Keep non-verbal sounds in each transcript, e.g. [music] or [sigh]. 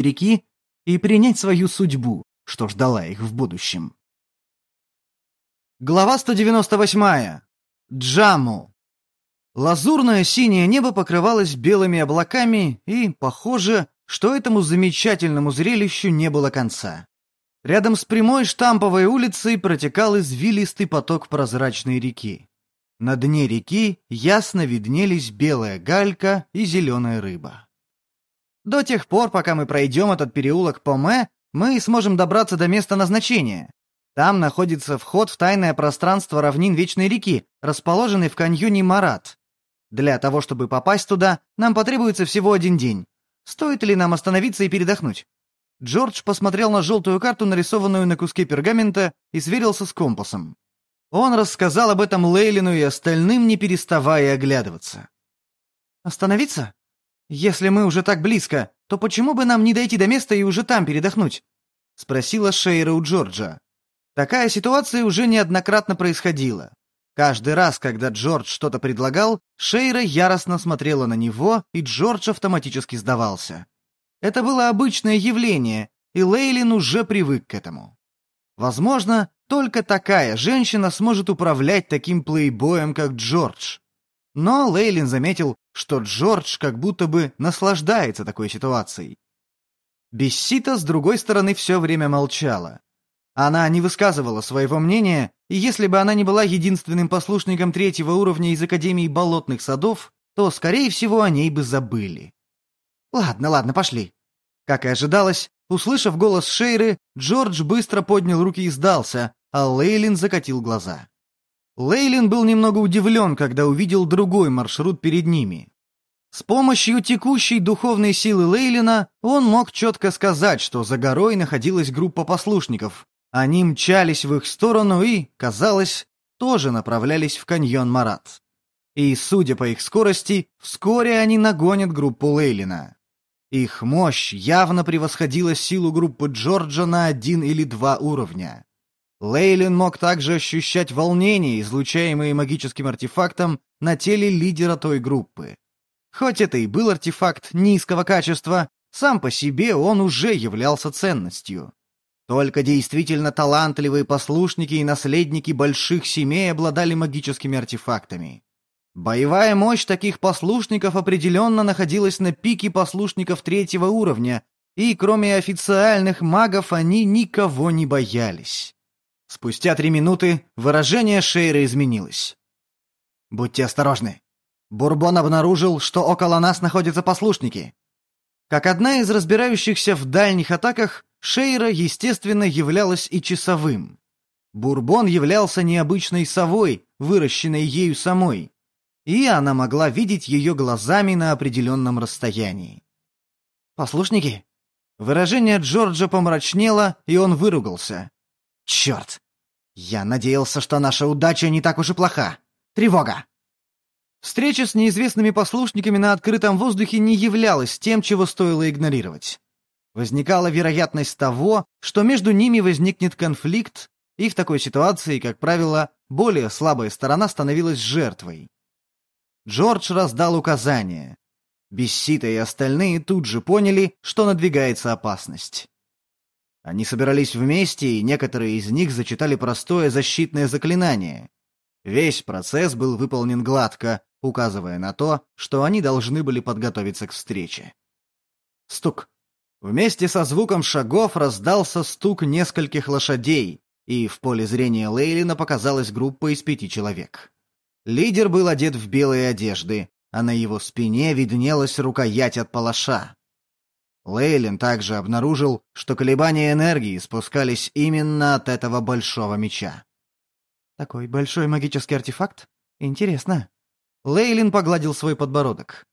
реки и принять свою судьбу, что ждала их в будущем. Глава 198. Джаму. Лазурное синее небо покрывалось белыми облаками, и, похоже, что этому замечательному зрелищу не было конца. Рядом с прямой штамповой улицей протекал извилистый поток прозрачной реки. На дне реки ясно виднелись белая галька и зеленая рыба. До тех пор, пока мы пройдем этот переулок Поме, мы сможем добраться до места назначения. Там находится вход в тайное пространство равнин Вечной реки, расположенный в каньоне Марат. Для того, чтобы попасть туда, нам потребуется всего один день. Стоит ли нам остановиться и передохнуть? Джордж посмотрел на желтую карту, нарисованную на куске пергамента, и сверился с компасом. Он рассказал об этом Лейлину и остальным, не переставая оглядываться. «Остановиться? Если мы уже так близко, то почему бы нам не дойти до места и уже там передохнуть?» — спросила Шейра у Джорджа. Такая ситуация уже неоднократно происходила. Каждый раз, когда Джордж что-то предлагал, Шейра яростно смотрела на него, и Джордж автоматически сдавался. Это было обычное явление, и Лейлин уже привык к этому. Возможно, только такая женщина сможет управлять таким плейбоем, как Джордж. Но Лейлин заметил, что Джордж как будто бы наслаждается такой ситуацией. Бессита, с другой стороны, все время молчала. Она не высказывала своего мнения, и если бы она не была единственным послушником третьего уровня из Академии болотных садов, то, скорее всего, о ней бы забыли. «Ладно, ладно, пошли». Как и ожидалось, услышав голос Шейры, Джордж быстро поднял руки и сдался, а Лейлин закатил глаза. Лейлин был немного удивлен, когда увидел другой маршрут перед ними. С помощью текущей духовной силы Лейлина он мог четко сказать, что за горой находилась группа послушников, они мчались в их сторону и, казалось, тоже направлялись в каньон Марат. И, судя по их скорости, вскоре они нагонят группу Лейлина. Их мощь явно превосходила силу группы Джорджа на один или два уровня. Лейлин мог также ощущать волнение, излучаемое магическим артефактом на теле лидера той группы. Хоть это и был артефакт низкого качества, сам по себе он уже являлся ценностью. Только действительно талантливые послушники и наследники больших семей обладали магическими артефактами. Боевая мощь таких послушников определенно находилась на пике послушников третьего уровня, и кроме официальных магов они никого не боялись. Спустя три минуты выражение Шейра изменилось. «Будьте осторожны. Бурбон обнаружил, что около нас находятся послушники. Как одна из разбирающихся в дальних атаках, Шейра, естественно, являлась и часовым. Бурбон являлся необычной совой, выращенной ею самой, и она могла видеть ее глазами на определенном расстоянии. «Послушники?» Выражение Джорджа помрачнело, и он выругался. «Черт! Я надеялся, что наша удача не так уж и плоха. Тревога!» Встреча с неизвестными послушниками на открытом воздухе не являлась тем, чего стоило игнорировать. Возникала вероятность того, что между ними возникнет конфликт, и в такой ситуации, как правило, более слабая сторона становилась жертвой. Джордж раздал указания. Бессита и остальные тут же поняли, что надвигается опасность. Они собирались вместе, и некоторые из них зачитали простое защитное заклинание. Весь процесс был выполнен гладко, указывая на то, что они должны были подготовиться к встрече. Стук. Вместе со звуком шагов раздался стук нескольких лошадей, и в поле зрения Лейлина показалась группа из пяти человек. Лидер был одет в белые одежды, а на его спине виднелась рукоять от палаша. Лейлин также обнаружил, что колебания энергии спускались именно от этого большого меча. «Такой большой магический артефакт? Интересно». Лейлин погладил свой подбородок.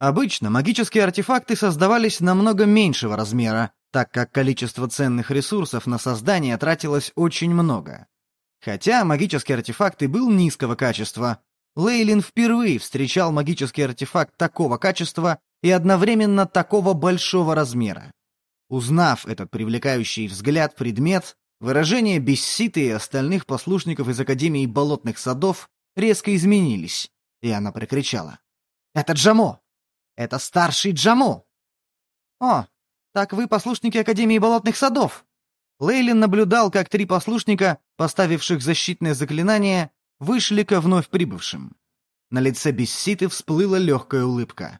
Обычно магические артефакты создавались намного меньшего размера, так как количество ценных ресурсов на создание тратилось очень много. Хотя магический артефакт и был низкого качества, Лейлин впервые встречал магический артефакт такого качества и одновременно такого большого размера. Узнав этот привлекающий взгляд предмет, выражения Бесситы и остальных послушников из Академии Болотных Садов резко изменились, и она прикричала. «Это Джамо! Это старший Джаму!» «О, Так вы послушники Академии Болотных Садов!» Лейлин наблюдал, как три послушника, поставивших защитное заклинание, вышли ко вновь прибывшим. На лице Бесситы всплыла легкая улыбка.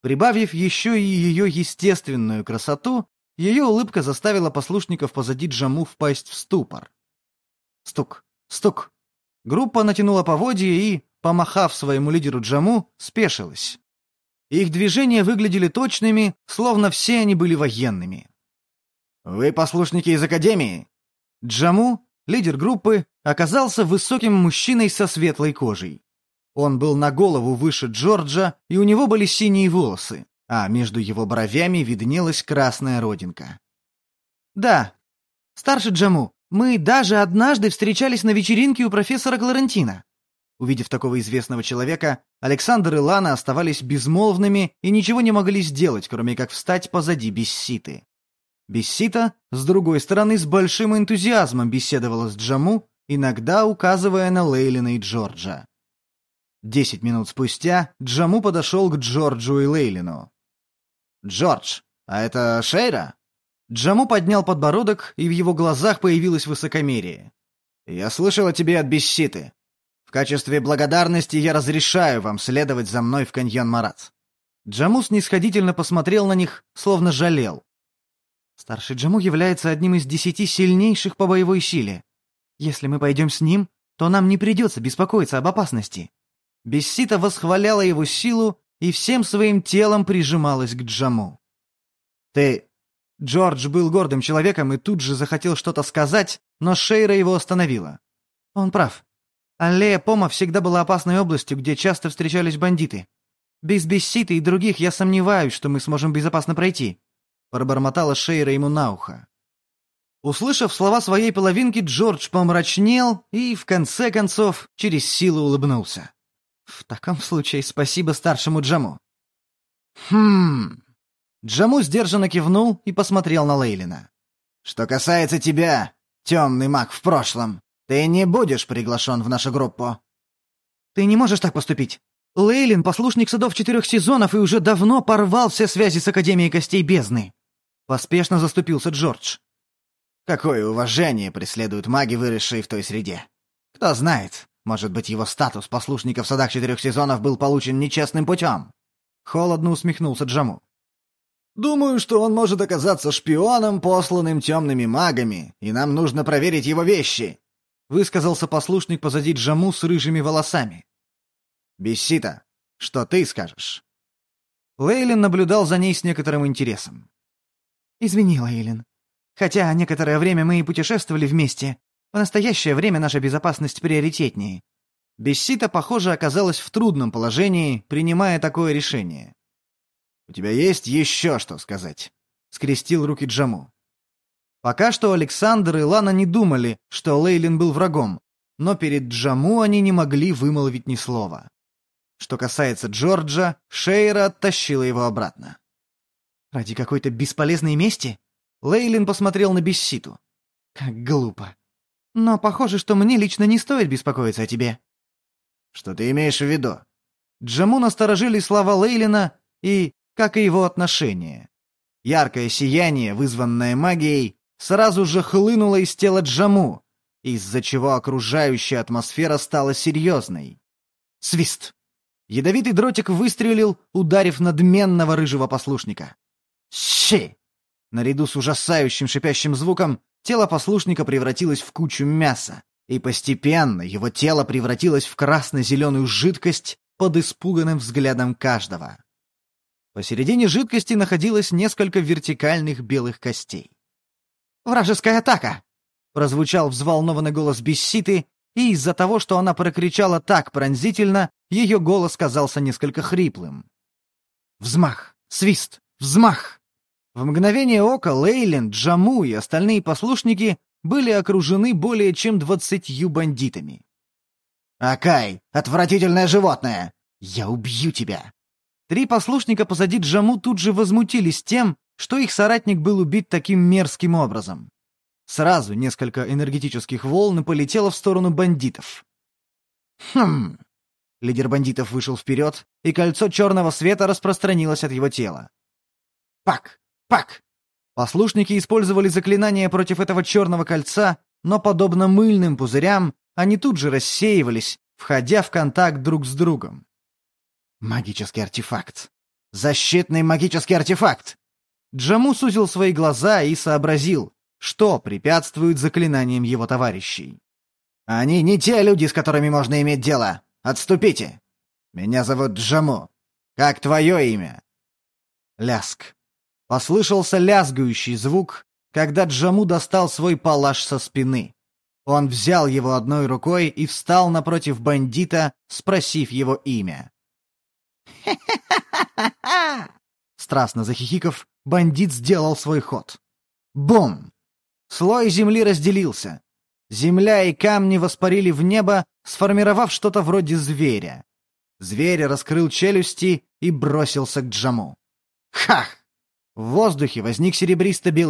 Прибавив еще и ее естественную красоту, ее улыбка заставила послушников позади Джаму впасть в ступор. Стук, стук. Группа натянула поводья и, помахав своему лидеру Джаму, спешилась. Их движения выглядели точными, словно все они были военными. «Вы послушники из Академии?» Джаму, лидер группы, оказался высоким мужчиной со светлой кожей. Он был на голову выше Джорджа, и у него были синие волосы, а между его бровями виднелась красная родинка. «Да, старший Джаму, мы даже однажды встречались на вечеринке у профессора Кларентина». Увидев такого известного человека, Александр и Лана оставались безмолвными и ничего не могли сделать, кроме как встать позади Бесситы. Бессита, с другой стороны, с большим энтузиазмом беседовала с Джаму, иногда указывая на Лейлина и Джорджа. Десять минут спустя Джаму подошел к Джорджу и Лейлину. «Джордж, а это Шейра?» Джаму поднял подбородок, и в его глазах появилось высокомерие. «Я слышал о тебе от Бесситы. В качестве благодарности я разрешаю вам следовать за мной в каньон Марац». Джаму снисходительно посмотрел на них, словно жалел. Старший Джаму является одним из десяти сильнейших по боевой силе. Если мы пойдем с ним, то нам не придется беспокоиться об опасности. Бессита восхваляла его силу и всем своим телом прижималась к Джаму. «Ты...» Джордж был гордым человеком и тут же захотел что-то сказать, но Шейра его остановила. Он прав. Аллея Пома всегда была опасной областью, где часто встречались бандиты. Без Бесситы и других я сомневаюсь, что мы сможем безопасно пройти», — пробормотала Шейра ему на ухо. Услышав слова своей половинки, Джордж помрачнел и, в конце концов, через силу улыбнулся. «В таком случае спасибо старшему Джаму». «Хм...» Джаму сдержанно кивнул и посмотрел на Лейлина. «Что касается тебя, темный маг в прошлом, ты не будешь приглашен в нашу группу». «Ты не можешь так поступить. Лейлин — послушник садов четырех сезонов и уже давно порвал все связи с Академией Костей Бездны». Поспешно заступился Джордж. «Какое уважение преследуют маги, выросшие в той среде? Кто знает, может быть, его статус послушника в садах четырех сезонов был получен нечестным путем?» Холодно усмехнулся Джаму. «Думаю, что он может оказаться шпионом, посланным темными магами, и нам нужно проверить его вещи», — высказался послушник позади Джаму с рыжими волосами. «Бессита, что ты скажешь?» Лейлин наблюдал за ней с некоторым интересом. «Извини, Лейлин. Хотя некоторое время мы и путешествовали вместе, в настоящее время наша безопасность приоритетнее. Бессита, похоже, оказалась в трудном положении, принимая такое решение. «У тебя есть еще что сказать?» — скрестил руки Джаму. Пока что Александр и Лана не думали, что Лейлин был врагом, но перед Джаму они не могли вымолвить ни слова. Что касается Джорджа, Шейра оттащила его обратно. «Ради какой-то бесполезной мести?» Лейлин посмотрел на Бесситу. «Как глупо. Но похоже, что мне лично не стоит беспокоиться о тебе». «Что ты имеешь в виду?» Джаму насторожили слова Лейлина и, как и его отношение. Яркое сияние, вызванное магией, сразу же хлынуло из тела Джаму, из-за чего окружающая атмосфера стала серьезной. Свист! Ядовитый дротик выстрелил, ударив надменного рыжего послушника. «Щи!» Наряду с ужасающим шипящим звуком Тело послушника превратилось в кучу мяса, и постепенно его тело превратилось в красно-зеленую жидкость под испуганным взглядом каждого. Посередине жидкости находилось несколько вертикальных белых костей. «Вражеская атака!» — прозвучал взволнованный голос Бесситы, и из-за того, что она прокричала так пронзительно, ее голос казался несколько хриплым. Взмах! Свист! Взмах! В мгновение ока Лейлен, Джаму и остальные послушники были окружены более чем двадцатью бандитами. «Акай, отвратительное животное! Я убью тебя!» Три послушника позади Джаму тут же возмутились тем, что их соратник был убит таким мерзким образом. Сразу несколько энергетических волн полетело в сторону бандитов. «Хм...» Лидер бандитов вышел вперед, и кольцо черного света распространилось от его тела. «Пак! Пак! Послушники использовали заклинания против этого черного кольца, но, подобно мыльным пузырям, они тут же рассеивались, входя в контакт друг с другом. Магический артефакт. Защитный магический артефакт! Джаму сузил свои глаза и сообразил, что препятствует заклинаниям его товарищей. «Они не те люди, с которыми можно иметь дело. Отступите. Меня зовут Джаму. Как твое имя?» Ляск. Послышался лязгающий звук, когда Джаму достал свой палаш со спины. Он взял его одной рукой и встал напротив бандита, спросив его имя. «Ха-ха-ха-ха-ха!» [laughs] Страстно захихиков, бандит сделал свой ход. Бум! Слой земли разделился. Земля и камни воспарили в небо, сформировав что-то вроде зверя. Зверь раскрыл челюсти и бросился к Джаму. Хах! В воздухе возник серебристо-белый